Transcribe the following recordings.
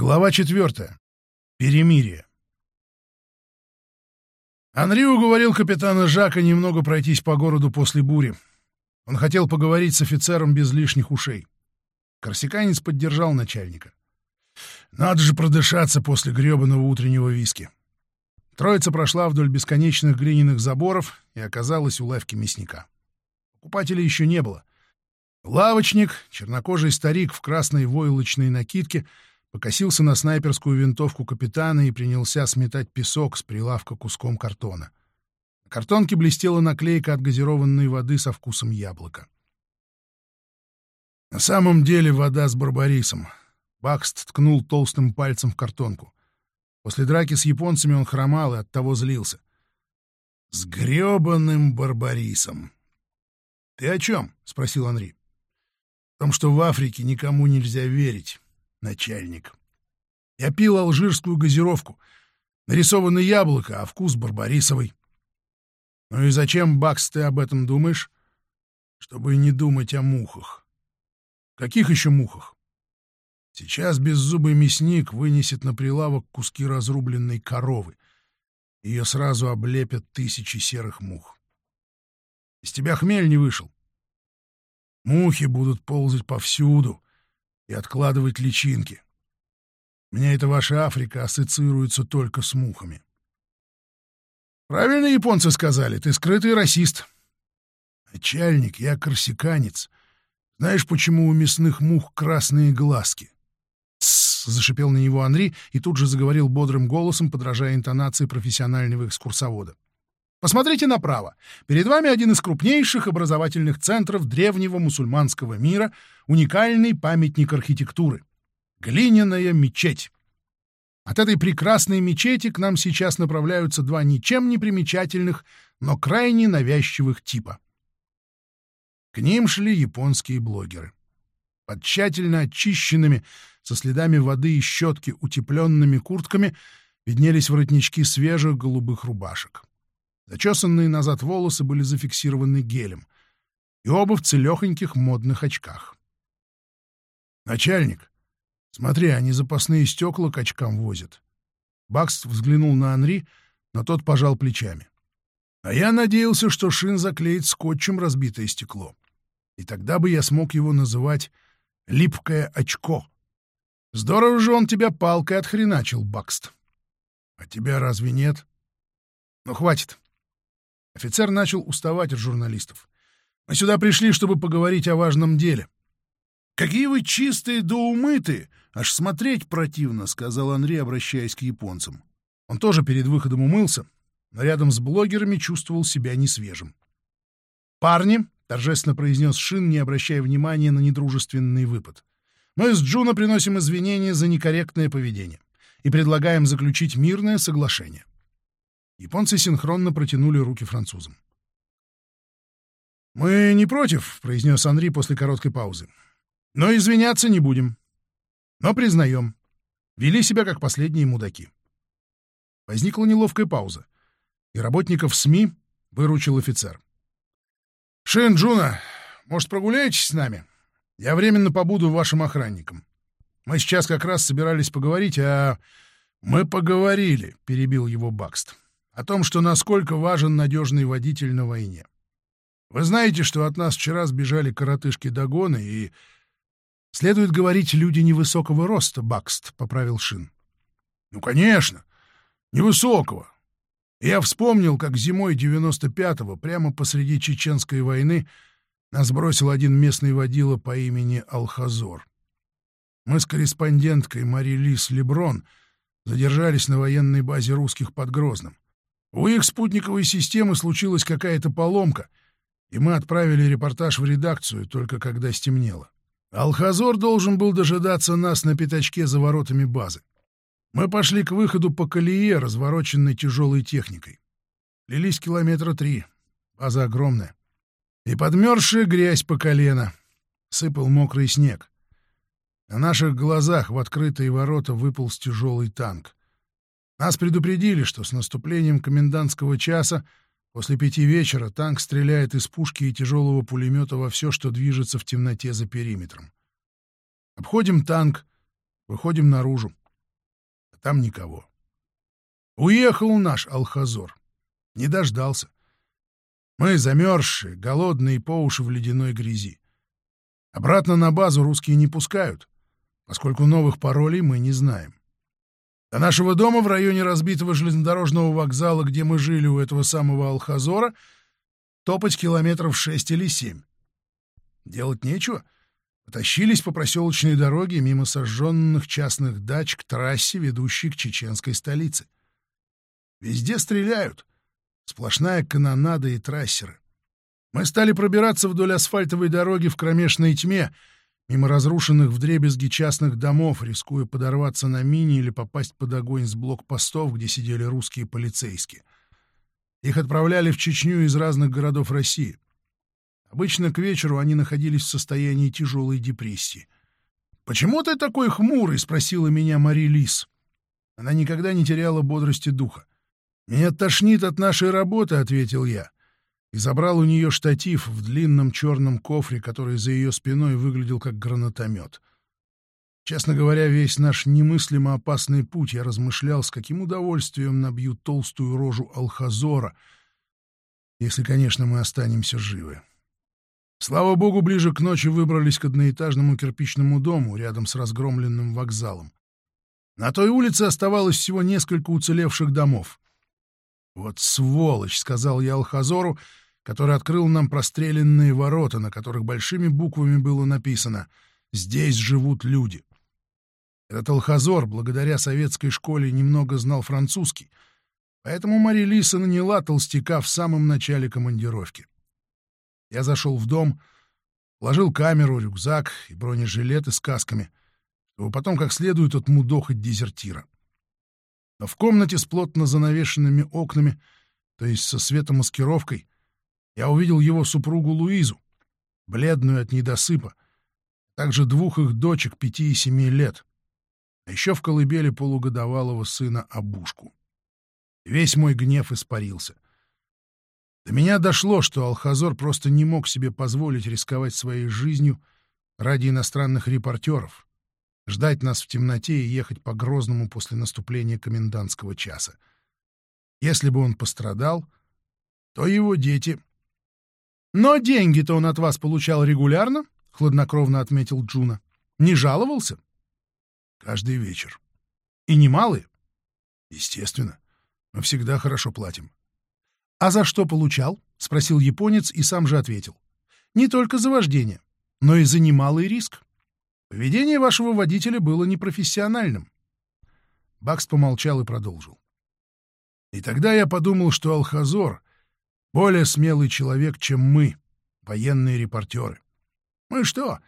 Глава четвертая. Перемирие. Анри уговорил капитана Жака немного пройтись по городу после бури. Он хотел поговорить с офицером без лишних ушей. Корсиканец поддержал начальника. Надо же продышаться после гребаного утреннего виски. Троица прошла вдоль бесконечных глиняных заборов и оказалась у лавки мясника. Покупателей еще не было. Лавочник, чернокожий старик в красной войлочной накидке, покосился на снайперскую винтовку капитана и принялся сметать песок с прилавка куском картона. На картонке блестела наклейка от газированной воды со вкусом яблока. На самом деле вода с барбарисом. Бакст ткнул толстым пальцем в картонку. После драки с японцами он хромал и оттого злился. «С грёбаным барбарисом!» «Ты о чем?» — спросил Анри. «В том, что в Африке никому нельзя верить, начальник. Я пил алжирскую газировку. Нарисовано яблоко, а вкус барбарисовый. Ну и зачем, Бакс, ты об этом думаешь? Чтобы не думать о мухах. Каких еще мухах? Сейчас беззубый мясник вынесет на прилавок куски разрубленной коровы. Ее сразу облепят тысячи серых мух. Из тебя хмель не вышел. Мухи будут ползать повсюду и откладывать личинки. Мне эта ваша Африка ассоциируется только с мухами. Правильно японцы сказали, ты скрытый расист. Начальник, я корсиканец. Знаешь, почему у мясных мух красные глазки? Зашипел на него Анри и тут же заговорил бодрым голосом, подражая интонации профессионального экскурсовода. «Посмотрите направо. Перед вами один из крупнейших образовательных центров древнего мусульманского мира, уникальный памятник архитектуры — глиняная мечеть. От этой прекрасной мечети к нам сейчас направляются два ничем не примечательных, но крайне навязчивых типа. К ним шли японские блогеры. Под тщательно очищенными, со следами воды и щетки, утепленными куртками виднелись воротнички свежих голубых рубашек. Зачесанные назад волосы были зафиксированы гелем, и оба в целехоньких модных очках. «Начальник, смотри, они запасные стекла к очкам возят». Бакс взглянул на Анри, но тот пожал плечами. «А я надеялся, что Шин заклеит скотчем разбитое стекло, и тогда бы я смог его называть «липкое очко». Здорово же он тебя палкой отхреначил, Бакст. А тебя разве нет? Ну, хватит. Офицер начал уставать от журналистов. Мы сюда пришли, чтобы поговорить о важном деле. Какие вы чистые да умытые! Аж смотреть противно, — сказал Анри, обращаясь к японцам. Он тоже перед выходом умылся, но рядом с блогерами чувствовал себя несвежим. «Парни!» — торжественно произнес Шин, не обращая внимания на недружественный выпад. Мы с Джуна приносим извинения за некорректное поведение и предлагаем заключить мирное соглашение. Японцы синхронно протянули руки французам. «Мы не против», — произнес Анри после короткой паузы. «Но извиняться не будем. Но признаем. Вели себя как последние мудаки». Возникла неловкая пауза, и работников СМИ выручил офицер. «Шин, Джуна, может, прогуляетесь с нами?» Я временно побуду вашим охранником. Мы сейчас как раз собирались поговорить, а... Мы поговорили, — перебил его Бакст, — о том, что насколько важен надежный водитель на войне. Вы знаете, что от нас вчера сбежали коротышки-догоны, и... Следует говорить, люди невысокого роста, Бакст, — поправил Шин. Ну, конечно, невысокого. Я вспомнил, как зимой 95-го, прямо посреди Чеченской войны, нас бросил один местный водила по имени Алхазор. Мы с корреспонденткой Мари Лис Леброн задержались на военной базе русских под Грозным. У их спутниковой системы случилась какая-то поломка, и мы отправили репортаж в редакцию только когда стемнело. Алхазор должен был дожидаться нас на пятачке за воротами базы. Мы пошли к выходу по колее, развороченной тяжелой техникой. Лились километра три. База огромная и подмерзшая грязь по колено. Сыпал мокрый снег. На наших глазах в открытые ворота выполз тяжелый танк. Нас предупредили, что с наступлением комендантского часа после пяти вечера танк стреляет из пушки и тяжелого пулемета во все, что движется в темноте за периметром. Обходим танк, выходим наружу. А там никого. Уехал наш Алхазор. Не дождался. Мы замерзшие, голодные по уши в ледяной грязи. Обратно на базу русские не пускают, поскольку новых паролей мы не знаем. До нашего дома в районе разбитого железнодорожного вокзала, где мы жили у этого самого Алхазора, топать километров шесть или семь. Делать нечего. Потащились по проселочной дороге мимо сожженных частных дач к трассе, ведущей к чеченской столице. Везде стреляют. Сплошная канонада и трассеры. Мы стали пробираться вдоль асфальтовой дороги в кромешной тьме, мимо разрушенных вдребезги частных домов, рискуя подорваться на мине или попасть под огонь с блокпостов, где сидели русские полицейские. Их отправляли в Чечню из разных городов России. Обычно к вечеру они находились в состоянии тяжелой депрессии. «Почему ты такой хмурый?» — спросила меня Мари Лис. Она никогда не теряла бодрости духа. «Меня тошнит от нашей работы», — ответил я, и забрал у нее штатив в длинном черном кофре, который за ее спиной выглядел как гранатомет. Честно говоря, весь наш немыслимо опасный путь я размышлял, с каким удовольствием набью толстую рожу Алхазора, если, конечно, мы останемся живы. Слава богу, ближе к ночи выбрались к одноэтажному кирпичному дому рядом с разгромленным вокзалом. На той улице оставалось всего несколько уцелевших домов. «Вот сволочь!» — сказал я Алхазору, который открыл нам простреленные ворота, на которых большими буквами было написано «Здесь живут люди». Этот Алхазор, благодаря советской школе, немного знал французский, поэтому Мари Лиса наняла толстяка в самом начале командировки. Я зашел в дом, ложил камеру, рюкзак и бронежилеты с касками, чтобы потом как следует отмудохать дезертира. В комнате с плотно занавешенными окнами, то есть со светомаскировкой, я увидел его супругу Луизу, бледную от недосыпа, также двух их дочек пяти и семи лет, а еще в колыбели полугодовалого сына Абушку. Весь мой гнев испарился. До меня дошло, что Алхазор просто не мог себе позволить рисковать своей жизнью ради иностранных репортеров, ждать нас в темноте и ехать по Грозному после наступления комендантского часа. Если бы он пострадал, то его дети... «Но деньги-то он от вас получал регулярно», — хладнокровно отметил Джуна. «Не жаловался?» «Каждый вечер. И немалые?» «Естественно. Мы всегда хорошо платим». «А за что получал?» — спросил японец и сам же ответил. «Не только за вождение, но и за немалый риск». Поведение вашего водителя было непрофессиональным. Бакс помолчал и продолжил. И тогда я подумал, что Алхазор — более смелый человек, чем мы, военные репортеры. Мы что,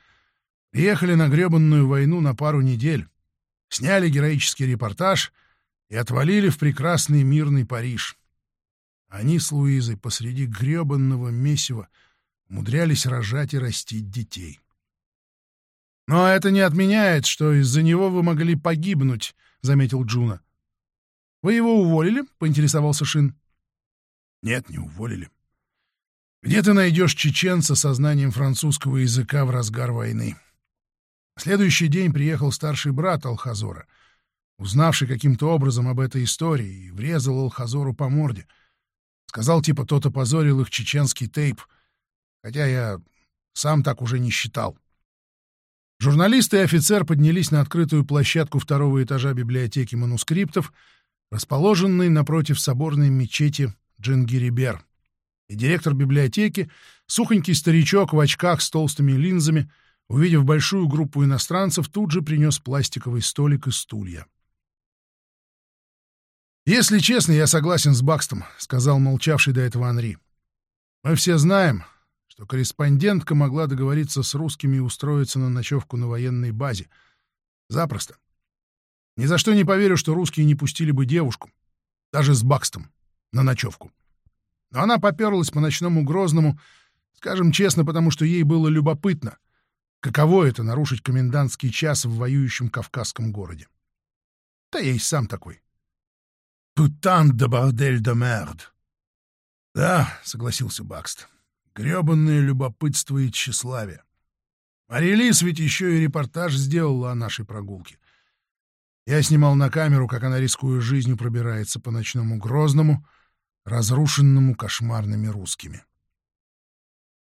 приехали на гребанную войну на пару недель, сняли героический репортаж и отвалили в прекрасный мирный Париж. Они с Луизой посреди гребанного месива умудрялись рожать и растить детей. «Но это не отменяет, что из-за него вы могли погибнуть», — заметил Джуна. «Вы его уволили?» — поинтересовался Шин. «Нет, не уволили. Где ты найдешь чеченца со знанием французского языка в разгар войны?» следующий день приехал старший брат Алхазора, узнавший каким-то образом об этой истории, и врезал Алхазору по морде. Сказал, типа, тот опозорил их чеченский тейп, хотя я сам так уже не считал. Журналисты и офицер поднялись на открытую площадку второго этажа библиотеки манускриптов, расположенной напротив соборной мечети Джингирибер. И директор библиотеки, сухонький старичок в очках с толстыми линзами, увидев большую группу иностранцев, тут же принес пластиковый столик и стулья. «Если честно, я согласен с Бакстом», — сказал молчавший до этого Анри. «Мы все знаем, что корреспондентка могла договориться с русскими и устроиться на ночевку на военной базе. Запросто. Ни за что не поверю, что русские не пустили бы девушку, даже с Бакстом, на ночевку. Но она поперлась по ночному Грозному, скажем честно, потому что ей было любопытно, каково это — нарушить комендантский час в воюющем кавказском городе. Да я и сам такой. «Путан де бордель де мерд!» «Да», — согласился Бакст, Гребанное любопытство и тщеславие. Марилис ведь еще и репортаж сделала о нашей прогулке. Я снимал на камеру, как она, рискуя жизнью, пробирается по ночному Грозному, разрушенному кошмарными русскими.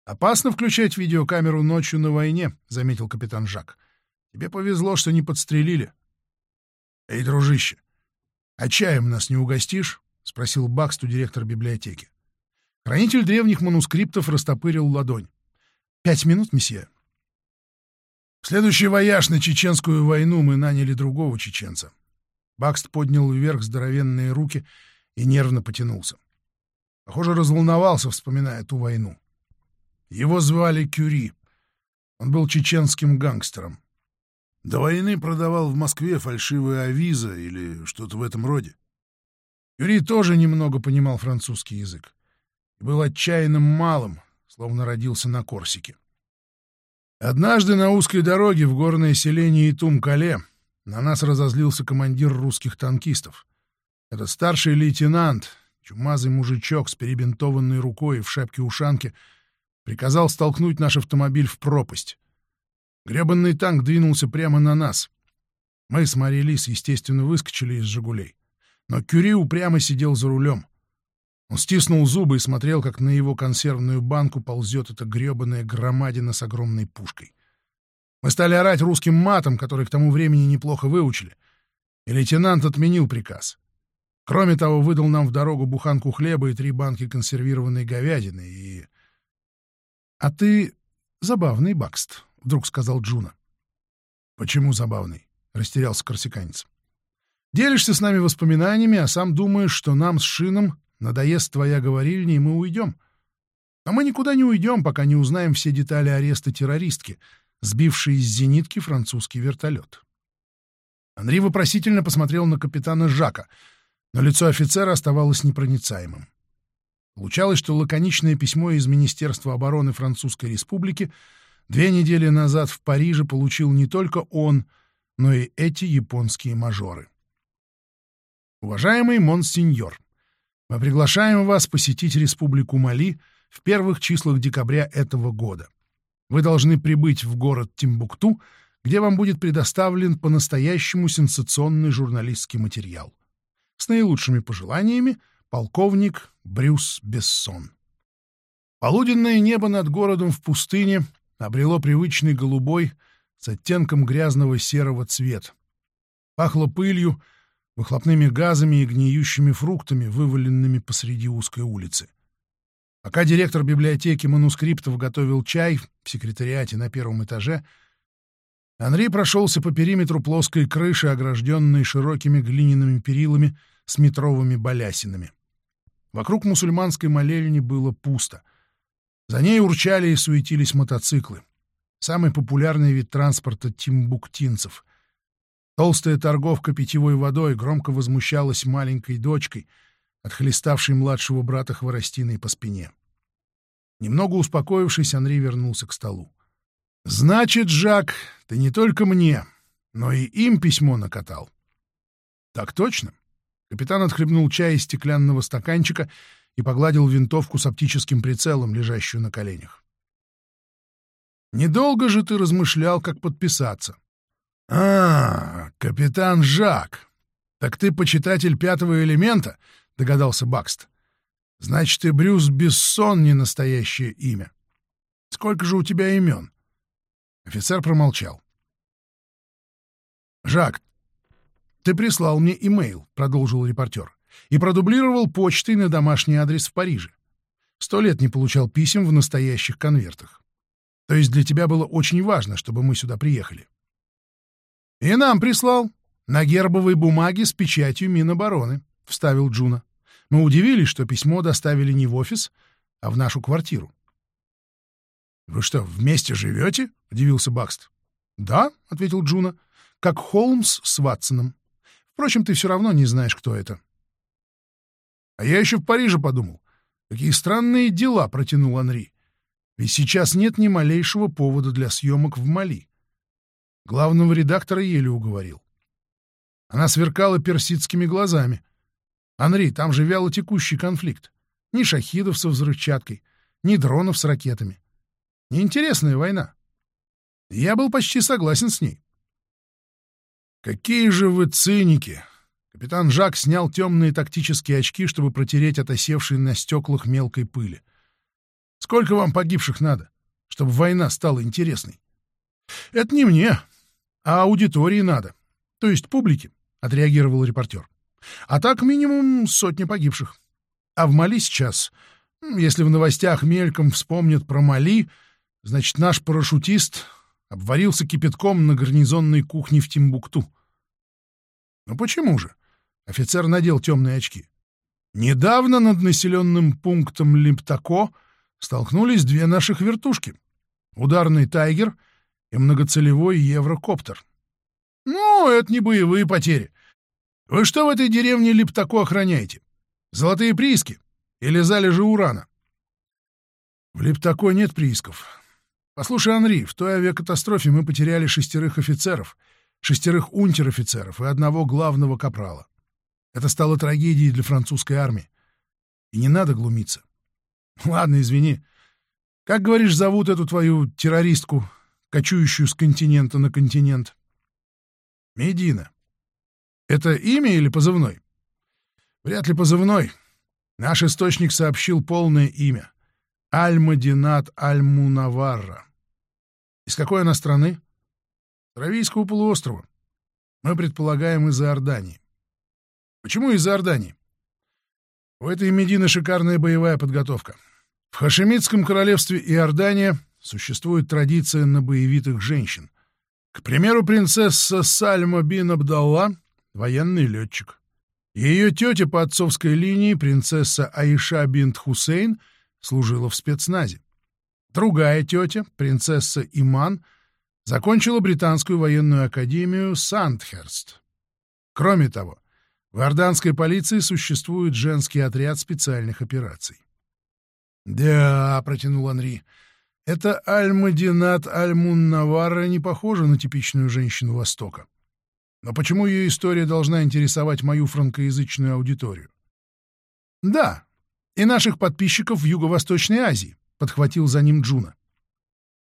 «Опасно включать видеокамеру ночью на войне», — заметил капитан Жак. «Тебе повезло, что не подстрелили». «Эй, дружище, а чаем нас не угостишь?» — спросил Баксту директор библиотеки. Хранитель древних манускриптов растопырил ладонь. «Пять минут, месье». В следующий вояж на чеченскую войну мы наняли другого чеченца. Бакст поднял вверх здоровенные руки и нервно потянулся. Похоже, разволновался, вспоминая ту войну. Его звали Кюри. Он был чеченским гангстером. До войны продавал в Москве фальшивые авиза или что-то в этом роде. Кюри тоже немного понимал французский язык и был отчаянным малым, словно родился на Корсике. Однажды на узкой дороге в горное селение Итум-Кале на нас разозлился командир русских танкистов. Этот старший лейтенант, чумазый мужичок с перебинтованной рукой в шапке-ушанке — приказал столкнуть наш автомобиль в пропасть. Гребанный танк двинулся прямо на нас. Мы с Мари Лис, естественно, выскочили из «Жигулей». Но Кюри упрямо сидел за рулем. Он стиснул зубы и смотрел, как на его консервную банку ползет эта гребаная громадина с огромной пушкой. Мы стали орать русским матом, который к тому времени неплохо выучили, и лейтенант отменил приказ. Кроме того, выдал нам в дорогу буханку хлеба и три банки консервированной говядины, и «А ты забавный, Бакст», — вдруг сказал Джуна. «Почему забавный?» — растерялся корсиканец. «Делишься с нами воспоминаниями, а сам думаешь, что нам с Шином надоест твоя говорильня, и мы уйдем. Но мы никуда не уйдем, пока не узнаем все детали ареста террористки, сбившей из зенитки французский вертолет». Анри вопросительно посмотрел на капитана Жака, но лицо офицера оставалось непроницаемым. Получалось, что лаконичное письмо из Министерства обороны Французской Республики две недели назад в Париже получил не только он, но и эти японские мажоры. Уважаемый монсеньор, мы приглашаем вас посетить Республику Мали в первых числах декабря этого года. Вы должны прибыть в город Тимбукту, где вам будет предоставлен по-настоящему сенсационный журналистский материал. С наилучшими пожеланиями — Полковник Брюс Бессон. Полуденное небо над городом в пустыне обрело привычный голубой с оттенком грязного серого цвет. Пахло пылью, выхлопными газами и гниющими фруктами, вываленными посреди узкой улицы. Пока директор библиотеки манускриптов готовил чай в секретариате на первом этаже, Анри прошелся по периметру плоской крыши, огражденной широкими глиняными перилами с метровыми балясинами. Вокруг мусульманской молельни было пусто. За ней урчали и суетились мотоциклы. Самый популярный вид транспорта тимбуктинцев. Толстая торговка питьевой водой громко возмущалась маленькой дочкой, отхлеставшей младшего брата хворостиной по спине. Немного успокоившись, Анри вернулся к столу. «Значит, Жак, ты не только мне, но и им письмо накатал». «Так точно. Капитан отхлебнул чай из стеклянного стаканчика и погладил винтовку с оптическим прицелом, лежащую на коленях. «Недолго же ты размышлял, как подписаться». «А, капитан Жак! Так ты почитатель пятого элемента?» — догадался Бакст. «Значит, и Брюс Бессон не настоящее имя. Сколько же у тебя имен?» Офицер промолчал. «Жак, «Ты прислал мне имейл», — продолжил репортер, «и продублировал почтой на домашний адрес в Париже. Сто лет не получал писем в настоящих конвертах. То есть для тебя было очень важно, чтобы мы сюда приехали». «И нам прислал. На гербовой бумаге с печатью Минобороны», — вставил Джуна. «Мы удивились, что письмо доставили не в офис, а в нашу квартиру». «Вы что, вместе живете?» — удивился Бакст. «Да», — ответил Джуна, — «как Холмс с Ватсоном. Впрочем, ты все равно не знаешь, кто это. А я еще в Париже подумал. Какие странные дела, протянул Анри. Ведь сейчас нет ни малейшего повода для съемок в Мали. Главного редактора еле уговорил. Она сверкала персидскими глазами. «Анри, там же вяло текущий конфликт. Ни шахидов со взрывчаткой, ни дронов с ракетами. Неинтересная война». Я был почти согласен с ней. «Какие же вы циники!» Капитан Жак снял темные тактические очки, чтобы протереть от осевшей на стеклах мелкой пыли. «Сколько вам погибших надо, чтобы война стала интересной?» «Это не мне, а аудитории надо, то есть публике», — отреагировал репортер. «А так минимум сотни погибших. А в Мали сейчас, если в новостях мельком вспомнят про Мали, значит, наш парашютист обварился кипятком на гарнизонной кухне в Тимбукту. Ну почему же? Офицер надел темные очки. Недавно над населенным пунктом Лимптако столкнулись две наших вертушки. Ударный «Тайгер» и многоцелевой «Еврокоптер». Ну, это не боевые потери. Вы что в этой деревне Липтако охраняете? Золотые прииски или залежи урана? В Липтако нет приисков. Послушай, Анри, в той авиакатастрофе мы потеряли шестерых офицеров, шестерых унтер-офицеров и одного главного капрала. Это стало трагедией для французской армии. И не надо глумиться. Ладно, извини. Как, говоришь, зовут эту твою террористку, кочующую с континента на континент? Медина. Это имя или позывной? Вряд ли позывной. Наш источник сообщил полное имя. Аль-Мадинат Аль-Мунаварра. Из какой она страны? С Аравийского полуострова. Мы предполагаем из Иордании. Почему из Иордании? У этой Медины шикарная боевая подготовка. В Хашемитском королевстве Иордания существует традиция на боевитых женщин. К примеру, принцесса Сальма бин Абдалла — военный летчик. Ее тетя по отцовской линии, принцесса Аиша бинт Хусейн, служила в спецназе. Другая тетя, принцесса Иман, закончила британскую военную академию Сандхерст. Кроме того, в иорданской полиции существует женский отряд специальных операций. «Да», — протянул Анри, — «это Аль-Мадинат Аль-Мун-Наварра не похожа на типичную женщину Востока. Но почему ее история должна интересовать мою франкоязычную аудиторию?» «Да, и наших подписчиков в Юго-Восточной Азии», — подхватил за ним Джуна.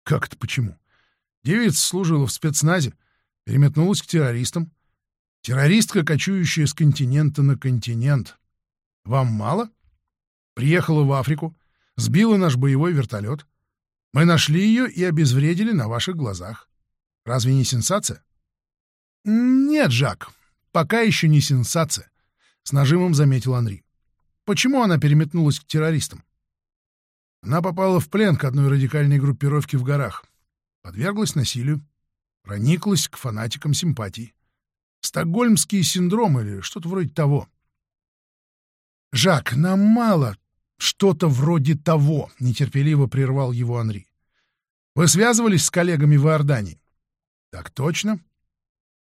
«Как это почему? Девица служила в спецназе, переметнулась к террористам, Террористка, кочующая с континента на континент. Вам мало? Приехала в Африку, сбила наш боевой вертолет. Мы нашли ее и обезвредили на ваших глазах. Разве не сенсация? Нет, Жак, пока еще не сенсация, — с нажимом заметил Анри. Почему она переметнулась к террористам? Она попала в плен к одной радикальной группировке в горах, подверглась насилию, прониклась к фанатикам симпатии. Стокгольмский синдром или что-то вроде того. «Жак, нам мало что-то вроде того», — нетерпеливо прервал его Анри. «Вы связывались с коллегами в Иордании?» «Так точно.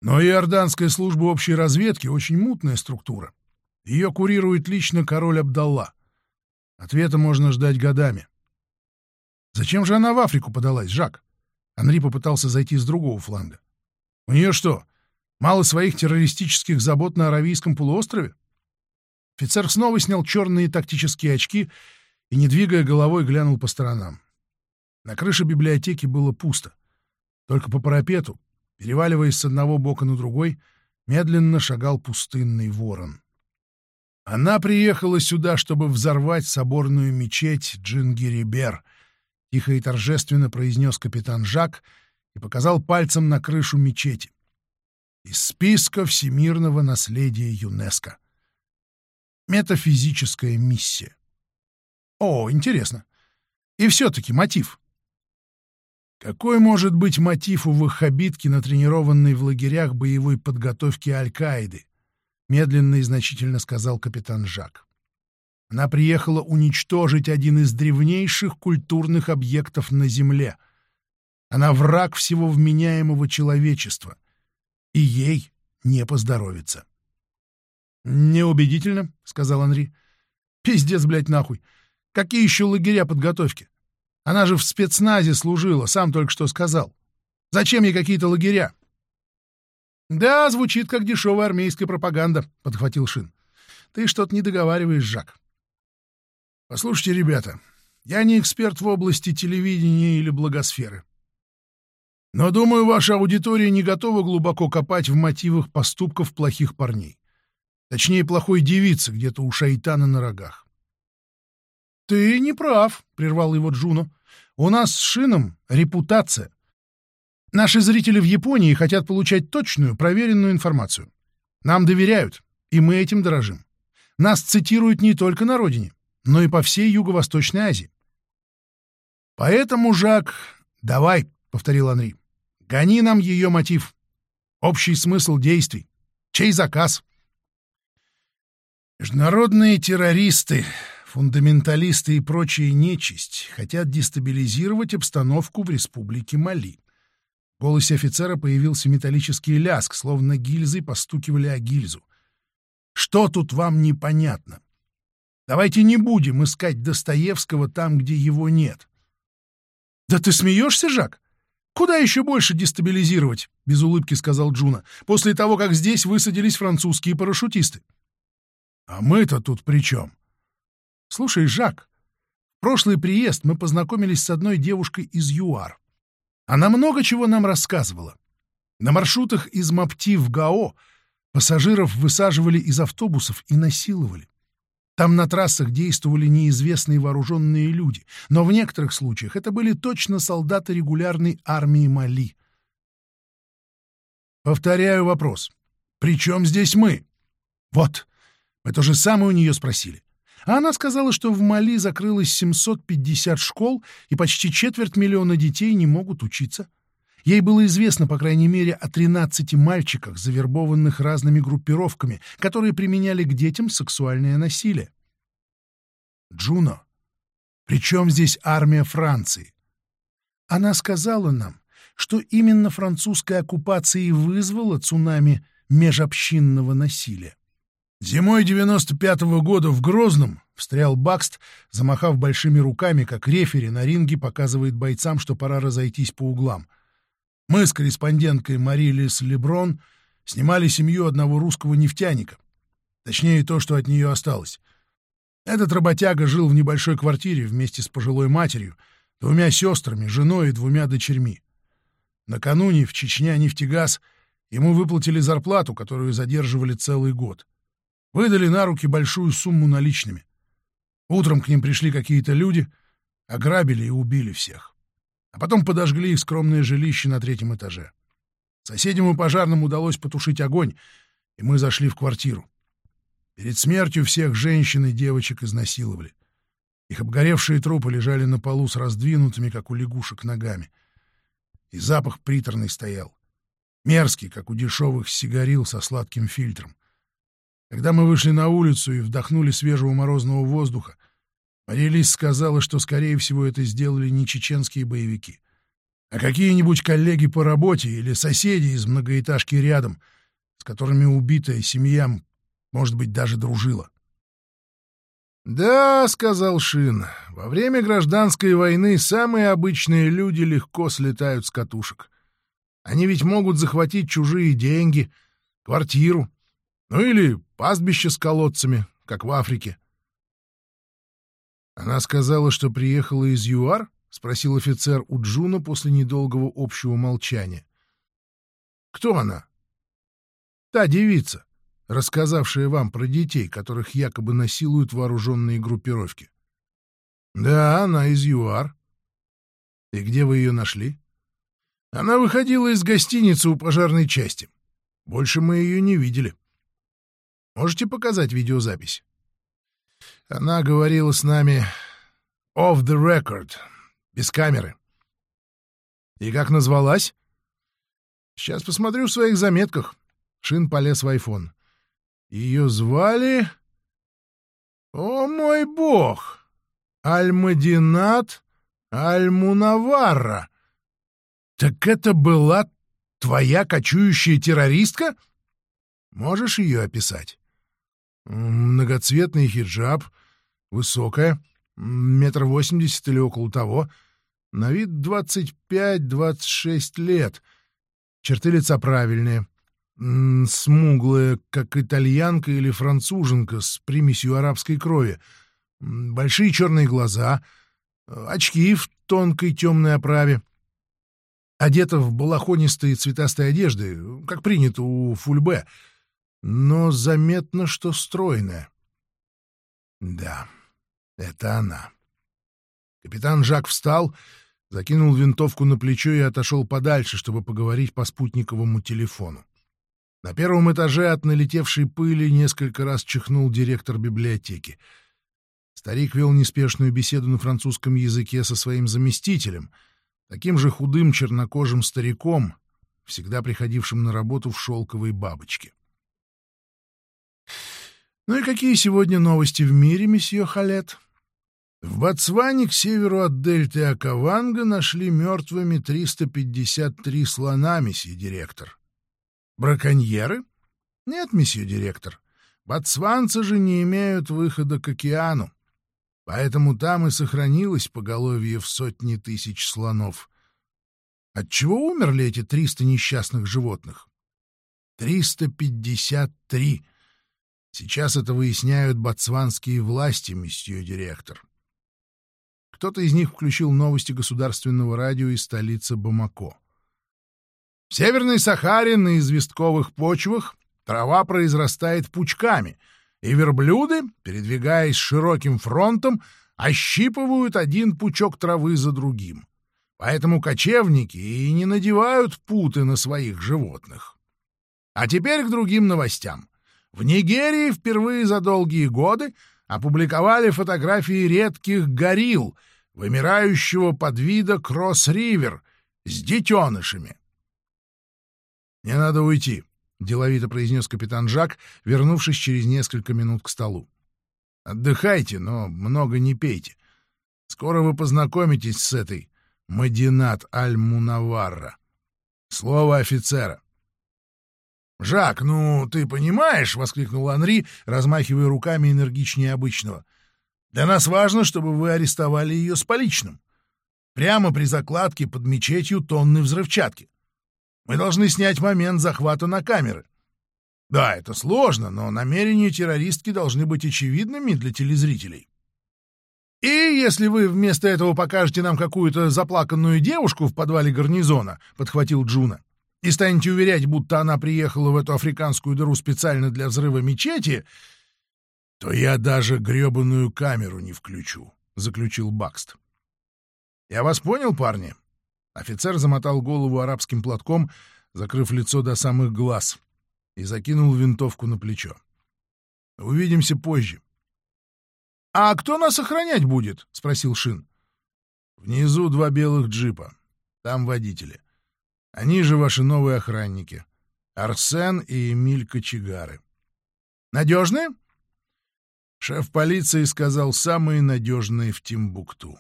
Но иорданская служба общей разведки — очень мутная структура. Ее курирует лично король Абдалла. Ответа можно ждать годами». «Зачем же она в Африку подалась, Жак?» Анри попытался зайти с другого фланга. «У нее что, Мало своих террористических забот на Аравийском полуострове? Офицер снова снял черные тактические очки и, не двигая головой, глянул по сторонам. На крыше библиотеки было пусто. Только по парапету, переваливаясь с одного бока на другой, медленно шагал пустынный ворон. Она приехала сюда, чтобы взорвать соборную мечеть Джингирибер, — тихо и торжественно произнес капитан Жак и показал пальцем на крышу мечети из списка всемирного наследия ЮНЕСКО. Метафизическая миссия. О, интересно. И все-таки мотив. Какой может быть мотив у ваххабитки, натренированной в лагерях боевой подготовки Аль-Каиды? Медленно и значительно сказал капитан Жак. Она приехала уничтожить один из древнейших культурных объектов на Земле. Она враг всего вменяемого человечества — и ей не поздоровится. «Неубедительно», — сказал Анри. «Пиздец, блядь, нахуй! Какие еще лагеря подготовки? Она же в спецназе служила, сам только что сказал. Зачем ей какие-то лагеря?» «Да, звучит как дешевая армейская пропаганда», — подхватил Шин. «Ты что-то не договариваешь, Жак». «Послушайте, ребята, я не эксперт в области телевидения или благосферы. Но, думаю, ваша аудитория не готова глубоко копать в мотивах поступков плохих парней. Точнее, плохой девицы где-то у шайтана на рогах. «Ты не прав», — прервал его Джуно. «У нас с Шином репутация. Наши зрители в Японии хотят получать точную, проверенную информацию. Нам доверяют, и мы этим дорожим. Нас цитируют не только на родине, но и по всей Юго-Восточной Азии. Поэтому, Жак, давай, — повторил Анри, — гони нам ее мотив, общий смысл действий, чей заказ. Международные террористы, фундаменталисты и прочая нечисть хотят дестабилизировать обстановку в республике Мали. В голосе офицера появился металлический ляск, словно гильзы постукивали о гильзу. «Что тут вам непонятно? Давайте не будем искать Достоевского там, где его нет». «Да ты смеешься, Жак? Куда еще больше дестабилизировать?» — без улыбки сказал Джуна, после того, как здесь высадились французские парашютисты. «А мы-то тут при чем?» «Слушай, Жак, в прошлый приезд мы познакомились с одной девушкой из ЮАР. Она много чего нам рассказывала. На маршрутах из Мопти в Гао пассажиров высаживали из автобусов и насиловали. Там на трассах действовали неизвестные вооруженные люди, но в некоторых случаях это были точно солдаты регулярной армии Мали. Повторяю вопрос. При чем здесь мы? Вот, то же самое у нее спросили. А она сказала, что в Мали закрылось 750 школ, и почти четверть миллиона детей не могут учиться. Ей было известно, по крайней мере, о 13 мальчиках, завербованных разными группировками, которые применяли к детям сексуальное насилие. Джуно, при чем здесь армия Франции? Она сказала нам, что именно французская оккупация и вызвала цунами межобщинного насилия. Зимой 95-го года в Грозном встрял Бакст, замахав большими руками, как рефери на ринге показывает бойцам, что пора разойтись по углам. Мы с корреспонденткой Мари Леброн снимали семью одного русского нефтяника. Точнее, то, что от нее осталось. Этот работяга жил в небольшой квартире вместе с пожилой матерью, двумя сестрами, женой и двумя дочерьми. Накануне в Чечня нефтегаз ему выплатили зарплату, которую задерживали целый год. Выдали на руки большую сумму наличными. Утром к ним пришли какие-то люди, ограбили и убили всех. А потом подожгли их скромное жилище на третьем этаже. Соседям и пожарным удалось потушить огонь, и мы зашли в квартиру. Перед смертью всех женщин и девочек изнасиловали. Их обгоревшие трупы лежали на полу с раздвинутыми, как у лягушек, ногами. И запах приторный стоял. Мерзкий, как у дешевых сигарил со сладким фильтром. Когда мы вышли на улицу и вдохнули свежего морозного воздуха, Мария сказала, что, скорее всего, это сделали не чеченские боевики, а какие-нибудь коллеги по работе или соседи из многоэтажки рядом, с которыми убитая семья, может быть, даже дружила. «Да», — сказал Шин, — «во время гражданской войны самые обычные люди легко слетают с катушек. Они ведь могут захватить чужие деньги, квартиру, ну или пастбище с колодцами, как в Африке. Она сказала, что приехала из ЮАР? — спросил офицер у Джуна после недолгого общего молчания. «Кто она?» «Та девица, рассказавшая вам про детей, которых якобы насилуют вооруженные группировки». «Да, она из ЮАР». «И где вы ее нашли?» «Она выходила из гостиницы у пожарной части. Больше мы ее не видели». Можете показать видеозапись? Она говорила с нами off the record, без камеры. И как назвалась? Сейчас посмотрю в своих заметках. Шин полез в айфон. Ее звали... О мой бог! Альмадинат Альмунаварра. Так это была твоя кочующая террористка? Можешь ее описать? Многоцветный хиджаб, высокая, метр восемьдесят или около того, на вид двадцать пять-двадцать шесть лет, черты лица правильные, смуглая, как итальянка или француженка с примесью арабской крови, большие черные глаза, очки в тонкой темной оправе. одета в балахонистые цветастые одежды, как принято у фульбе, но заметно, что стройная. Да, это она. Капитан Жак встал, закинул винтовку на плечо и отошел подальше, чтобы поговорить по спутниковому телефону. На первом этаже от налетевшей пыли несколько раз чихнул директор библиотеки. Старик вел неспешную беседу на французском языке со своим заместителем, таким же худым чернокожим стариком, всегда приходившим на работу в шелковой бабочке. «Ну и какие сегодня новости в мире, месье Халет?» В Ботсване к северу от дельты Акаванга нашли мертвыми 353 слона, месье директор. Браконьеры? Нет, месье директор. Ботсванцы же не имеют выхода к океану. Поэтому там и сохранилось поголовье в сотни тысяч слонов. Отчего умерли эти триста несчастных животных? Триста пятьдесят три. Сейчас это выясняют ботсванские власти, месье директор. Кто-то из них включил новости государственного радио из столицы Бамако. В Северной Сахаре на известковых почвах трава произрастает пучками, и верблюды, передвигаясь широким фронтом, ощипывают один пучок травы за другим. Поэтому кочевники и не надевают путы на своих животных. А теперь к другим новостям. В Нигерии впервые за долгие годы опубликовали фотографии редких горилл, вымирающего подвида Кросс-Ривер, с детенышами. «Мне надо уйти», — деловито произнес капитан Жак, вернувшись через несколько минут к столу. «Отдыхайте, но много не пейте. Скоро вы познакомитесь с этой Мадинат Аль-Мунаварра. Слово офицера». «Жак, ну, ты понимаешь», — воскликнул Анри, размахивая руками энергичнее обычного. «Для нас важно, чтобы вы арестовали ее с поличным. Прямо при закладке под мечетью тонны взрывчатки. Мы должны снять момент захвата на камеры. Да, это сложно, но намерения террористки должны быть очевидными для телезрителей. И если вы вместо этого покажете нам какую-то заплаканную девушку в подвале гарнизона, — подхватил Джуна, — и станете уверять, будто она приехала в эту африканскую дыру специально для взрыва мечети, то я даже гребаную камеру не включу, — заключил Бакст. — Я вас понял, парни? Офицер замотал голову арабским платком, закрыв лицо до самых глаз, и закинул винтовку на плечо. «Увидимся позже». «А кто нас охранять будет?» — спросил Шин. «Внизу два белых джипа. Там водители. Они же ваши новые охранники. Арсен и Эмиль Кочегары. Надежные?» Шеф полиции сказал, самые надежные в Тимбукту.